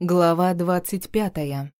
Глава двадцать пятая.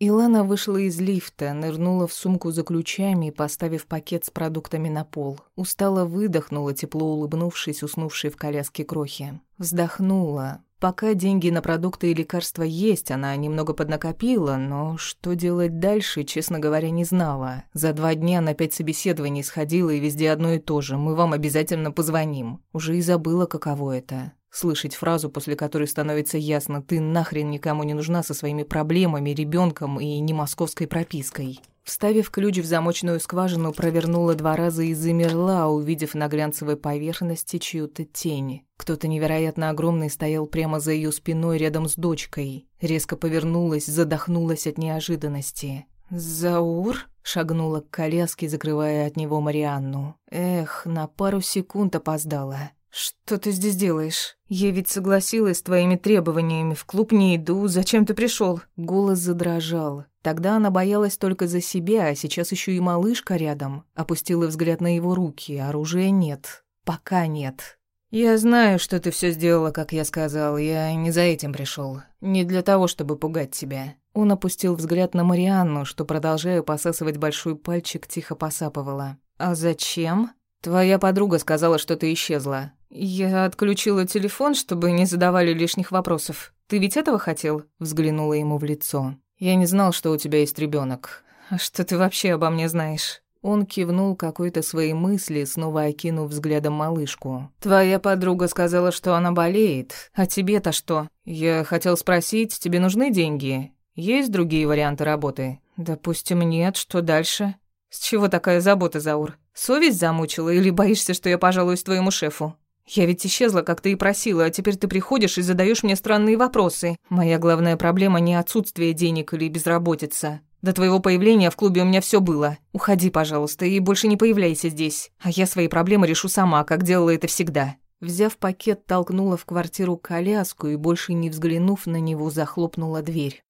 Илана вышла из лифта, нырнула в сумку за ключами, поставив пакет с продуктами на пол. Устало выдохнула, тепло улыбнувшись, уснувшей в коляске крохи. Вздохнула. Пока деньги на продукты и лекарства есть, она немного поднакопила, но что делать дальше, честно говоря, не знала. За два дня на пять собеседований сходила, и везде одно и то же. Мы вам обязательно позвоним. Уже и забыла, каково это. Слышать фразу, после которой становится ясно, ты нахрен никому не нужна со своими проблемами, ребенком и не московской пропиской. Вставив ключ в замочную скважину, провернула два раза и замерла, увидев на глянцевой поверхности чью-то тень. Кто-то невероятно огромный стоял прямо за ее спиной рядом с дочкой. Резко повернулась, задохнулась от неожиданности. «Заур?» — шагнула к коляске, закрывая от него Марианну. «Эх, на пару секунд опоздала». «Что ты здесь делаешь? Я ведь согласилась с твоими требованиями. В клуб не иду. Зачем ты пришел? Голос задрожал. Тогда она боялась только за себя, а сейчас еще и малышка рядом. Опустила взгляд на его руки. Оружия нет. Пока нет. «Я знаю, что ты все сделала, как я сказал. Я не за этим пришел. Не для того, чтобы пугать тебя». Он опустил взгляд на Марианну, что, продолжая посасывать большой пальчик, тихо посапывала. «А зачем?» «Твоя подруга сказала, что ты исчезла. «Я отключила телефон, чтобы не задавали лишних вопросов. Ты ведь этого хотел?» Взглянула ему в лицо. «Я не знал, что у тебя есть ребенок. А что ты вообще обо мне знаешь?» Он кивнул какой-то своей мысли, снова окинув взглядом малышку. «Твоя подруга сказала, что она болеет. А тебе-то что? Я хотел спросить, тебе нужны деньги? Есть другие варианты работы?» «Допустим, нет. Что дальше?» «С чего такая забота, Заур? Совесть замучила или боишься, что я пожалуюсь твоему шефу?» Я ведь исчезла, как ты и просила, а теперь ты приходишь и задаешь мне странные вопросы. Моя главная проблема не отсутствие денег или безработица. До твоего появления в клубе у меня все было. Уходи, пожалуйста, и больше не появляйся здесь. А я свои проблемы решу сама, как делала это всегда». Взяв пакет, толкнула в квартиру коляску и, больше не взглянув на него, захлопнула дверь.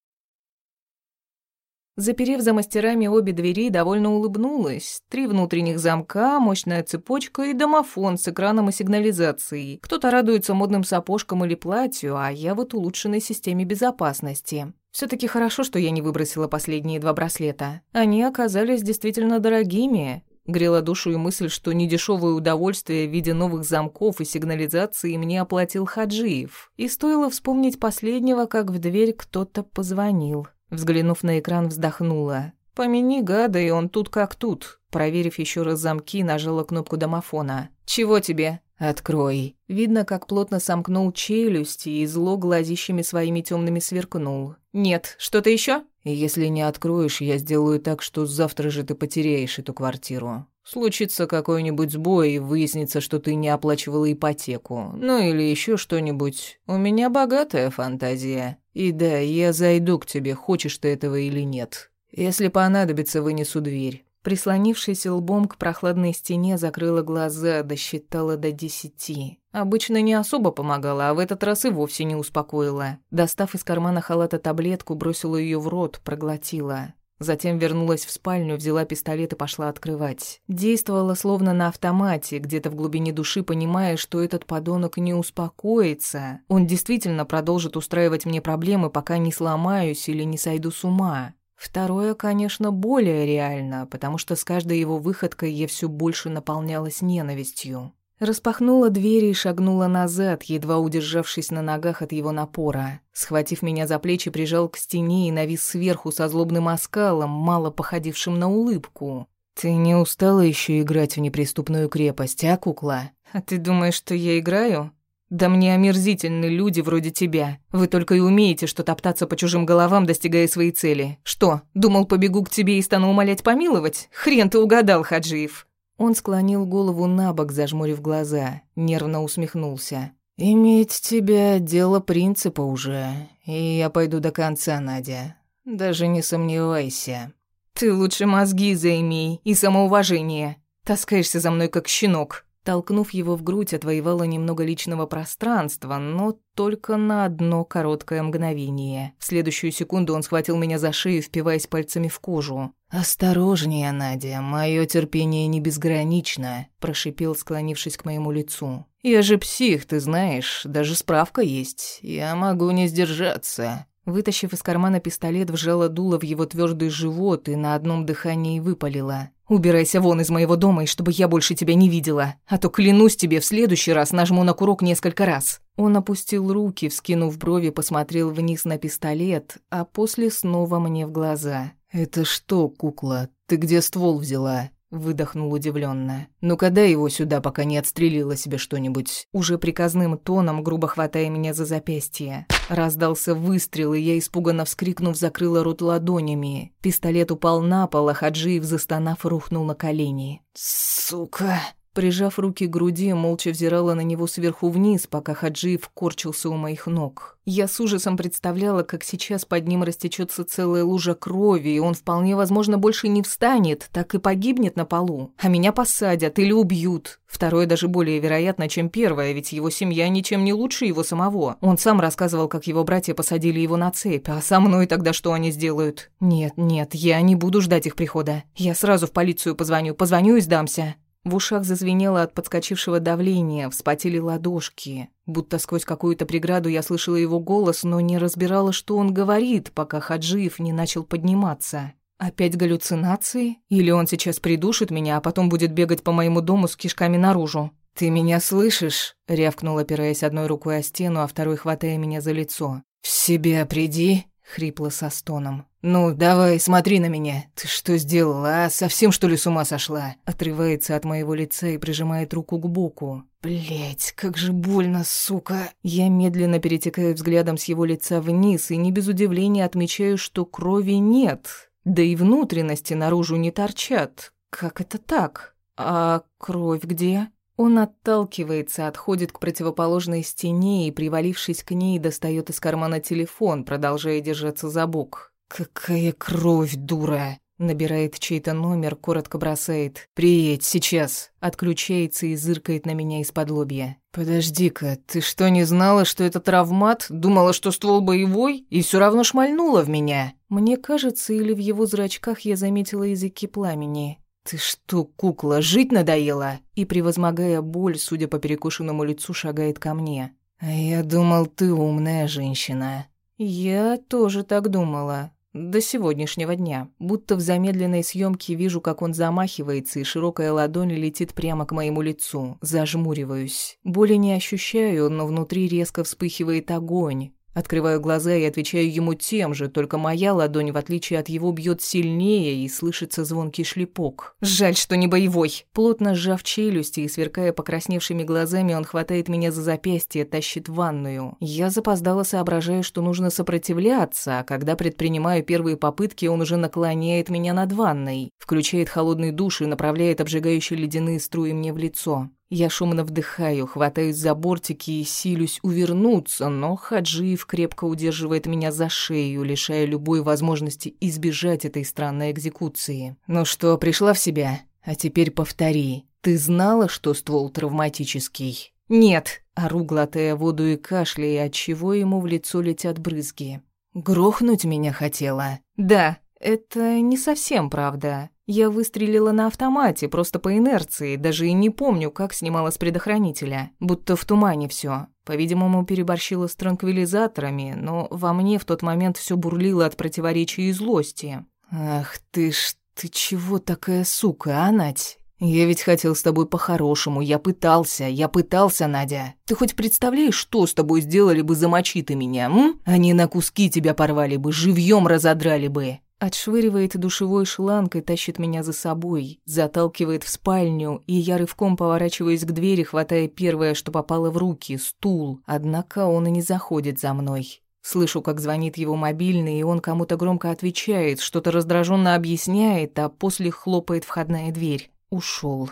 Заперев за мастерами обе двери, довольно улыбнулась. Три внутренних замка, мощная цепочка и домофон с экраном и сигнализацией. Кто-то радуется модным сапожкам или платью, а я вот улучшенной системе безопасности. все таки хорошо, что я не выбросила последние два браслета. Они оказались действительно дорогими. Грела душу и мысль, что недешевое удовольствие в виде новых замков и сигнализации мне оплатил Хаджиев. И стоило вспомнить последнего, как в дверь кто-то позвонил. Взглянув на экран, вздохнула. «Помяни гада, и он тут как тут». Проверив еще раз замки, нажала кнопку домофона. «Чего тебе?» «Открой». Видно, как плотно сомкнул челюсти и зло глазищами своими темными сверкнул. «Нет, что-то еще? «Если не откроешь, я сделаю так, что завтра же ты потеряешь эту квартиру. Случится какой-нибудь сбой, и выяснится, что ты не оплачивала ипотеку. Ну или еще что-нибудь. У меня богатая фантазия». И да, я зайду к тебе, хочешь ты этого или нет. Если понадобится, вынесу дверь». Прислонившись лбом к прохладной стене, закрыла глаза, досчитала до десяти. Обычно не особо помогала, а в этот раз и вовсе не успокоила. Достав из кармана халата таблетку, бросила ее в рот, проглотила. Затем вернулась в спальню, взяла пистолет и пошла открывать. Действовала словно на автомате, где-то в глубине души понимая, что этот подонок не успокоится. Он действительно продолжит устраивать мне проблемы, пока не сломаюсь или не сойду с ума. Второе, конечно, более реально, потому что с каждой его выходкой я все больше наполнялась ненавистью. Распахнула дверь и шагнула назад, едва удержавшись на ногах от его напора. Схватив меня за плечи, прижал к стене и навис сверху со злобным оскалом, мало походившим на улыбку. «Ты не устала еще играть в неприступную крепость, а, кукла? А ты думаешь, что я играю? Да мне омерзительны люди вроде тебя. Вы только и умеете что топтаться по чужим головам, достигая своей цели. Что, думал, побегу к тебе и стану умолять помиловать? Хрен ты угадал, Хаджиев!» Он склонил голову на бок, зажмурив глаза, нервно усмехнулся. «Иметь тебя — дело принципа уже, и я пойду до конца, Надя. Даже не сомневайся». «Ты лучше мозги займи и самоуважение. Таскаешься за мной, как щенок». Толкнув его в грудь, отвоевала немного личного пространства, но только на одно короткое мгновение. В следующую секунду он схватил меня за шею, впиваясь пальцами в кожу. «Осторожнее, Надя, мое терпение не безгранично», — прошипел, склонившись к моему лицу. «Я же псих, ты знаешь, даже справка есть. Я могу не сдержаться». Вытащив из кармана пистолет, вжала дуло в его твердый живот и на одном дыхании выпалила. «Убирайся вон из моего дома, и чтобы я больше тебя не видела, а то, клянусь тебе, в следующий раз нажму на курок несколько раз». Он опустил руки, вскинув брови, посмотрел вниз на пистолет, а после снова мне в глаза. «Это что, кукла, ты где ствол взяла?» Выдохнул удивленно. «Ну когда его сюда, пока не отстрелила себе что-нибудь?» Уже приказным тоном, грубо хватая меня за запястье. Раздался выстрел, и я, испуганно вскрикнув, закрыла рот ладонями. Пистолет упал на пол, а Хаджиев, застонав, рухнул на колени. «Сука!» Прижав руки к груди, молча взирала на него сверху вниз, пока Хаджиев корчился у моих ног. Я с ужасом представляла, как сейчас под ним растечется целая лужа крови, и он вполне возможно больше не встанет, так и погибнет на полу. А меня посадят или убьют. Второе даже более вероятно, чем первое, ведь его семья ничем не лучше его самого. Он сам рассказывал, как его братья посадили его на цепь, а со мной тогда что они сделают? Нет, нет, я не буду ждать их прихода. Я сразу в полицию позвоню, позвоню и сдамся. В ушах зазвенело от подскочившего давления, вспотели ладошки. Будто сквозь какую-то преграду я слышала его голос, но не разбирала, что он говорит, пока Хаджиев не начал подниматься. Опять галлюцинации? Или он сейчас придушит меня, а потом будет бегать по моему дому с кишками наружу? «Ты меня слышишь?» — рявкнул, опираясь одной рукой о стену, а второй хватая меня за лицо. «В себя приди!» — хрипло со стоном. «Ну, давай, смотри на меня. Ты что сделала, а? Совсем, что ли, с ума сошла?» Отрывается от моего лица и прижимает руку к боку. Блять, как же больно, сука. Я медленно перетекаю взглядом с его лица вниз и не без удивления отмечаю, что крови нет. Да и внутренности наружу не торчат. Как это так? А кровь где? Он отталкивается, отходит к противоположной стене и, привалившись к ней, достает из кармана телефон, продолжая держаться за бок. «Какая кровь, дура!» Набирает чей-то номер, коротко бросает. «Приедь, сейчас!» Отключается и зыркает на меня из-под лобья. «Подожди-ка, ты что, не знала, что это травмат? Думала, что ствол боевой? И все равно шмальнула в меня?» Мне кажется, или в его зрачках я заметила языки пламени. «Ты что, кукла, жить надоело?» И, превозмогая боль, судя по перекушенному лицу, шагает ко мне. «А я думал, ты умная женщина». «Я тоже так думала. До сегодняшнего дня. Будто в замедленной съемке вижу, как он замахивается, и широкая ладонь летит прямо к моему лицу. Зажмуриваюсь. Боли не ощущаю, но внутри резко вспыхивает огонь. Открываю глаза и отвечаю ему тем же, только моя ладонь, в отличие от его, бьет сильнее и слышится звонкий шлепок. Жаль, что не боевой. Плотно сжав челюсти и сверкая покрасневшими глазами, он хватает меня за запястье, тащит в ванную. Я запоздало соображаю, что нужно сопротивляться, а когда предпринимаю первые попытки, он уже наклоняет меня над ванной, включает холодный душ и направляет обжигающие ледяные струи мне в лицо. Я шумно вдыхаю, хватаюсь за бортики и силюсь увернуться, но Хаджиев крепко удерживает меня за шею, лишая любой возможности избежать этой странной экзекуции. «Ну что, пришла в себя? А теперь повтори. Ты знала, что ствол травматический?» «Нет», — ору, глотая воду и кашляя, отчего ему в лицо летят брызги. «Грохнуть меня хотела?» «Да, это не совсем правда. Я выстрелила на автомате, просто по инерции, даже и не помню, как снимала с предохранителя. Будто в тумане все. По-видимому, переборщила с транквилизаторами, но во мне в тот момент все бурлило от противоречия и злости. «Ах ты ж, ты чего такая сука, а, Надь?» «Я ведь хотел с тобой по-хорошему, я пытался, я пытался, Надя. Ты хоть представляешь, что с тобой сделали бы замочи ты меня, м? Они на куски тебя порвали бы, живьем разодрали бы. Отшвыривает душевой шланг и тащит меня за собой, заталкивает в спальню, и я рывком поворачиваюсь к двери, хватая первое, что попало в руки, стул. Однако он и не заходит за мной. Слышу, как звонит его мобильный, и он кому-то громко отвечает, что-то раздраженно объясняет, а после хлопает входная дверь. Ушел.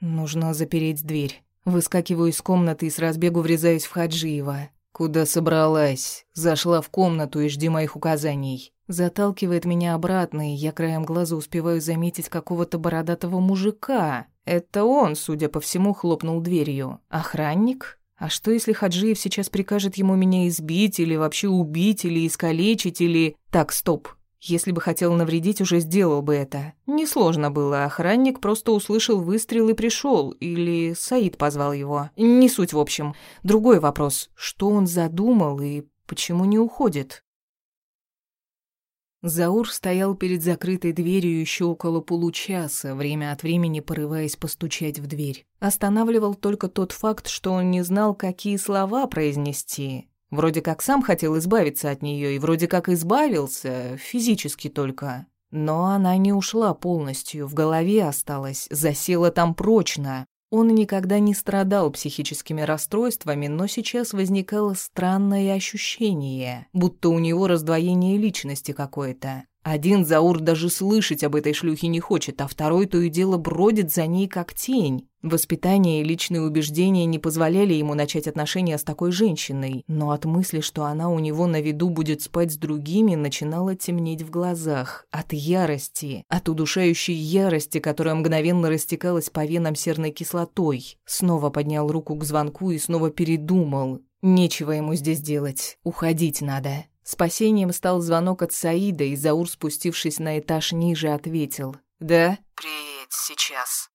Нужно запереть дверь. Выскакиваю из комнаты и с разбегу врезаюсь в Хаджиева. «Куда собралась? Зашла в комнату и жди моих указаний». Заталкивает меня обратно, и я краем глаза успеваю заметить какого-то бородатого мужика. Это он, судя по всему, хлопнул дверью. Охранник? А что, если Хаджиев сейчас прикажет ему меня избить, или вообще убить, или искалечить, или... Так, стоп. Если бы хотел навредить, уже сделал бы это. Несложно было, охранник просто услышал выстрел и пришел, или Саид позвал его. Не суть в общем. Другой вопрос, что он задумал и почему не уходит? Заур стоял перед закрытой дверью еще около получаса, время от времени порываясь постучать в дверь. Останавливал только тот факт, что он не знал, какие слова произнести. Вроде как сам хотел избавиться от нее, и вроде как избавился, физически только. Но она не ушла полностью, в голове осталась, засела там прочно. Он никогда не страдал психическими расстройствами, но сейчас возникало странное ощущение, будто у него раздвоение личности какое-то. Один Заур даже слышать об этой шлюхе не хочет, а второй то и дело бродит за ней как тень. Воспитание и личные убеждения не позволяли ему начать отношения с такой женщиной, но от мысли, что она у него на виду будет спать с другими, начинало темнеть в глазах. От ярости, от удушающей ярости, которая мгновенно растекалась по венам серной кислотой. Снова поднял руку к звонку и снова передумал. Нечего ему здесь делать, уходить надо. Спасением стал звонок от Саида, и Заур, спустившись на этаж ниже, ответил. «Да?» «Приедь сейчас».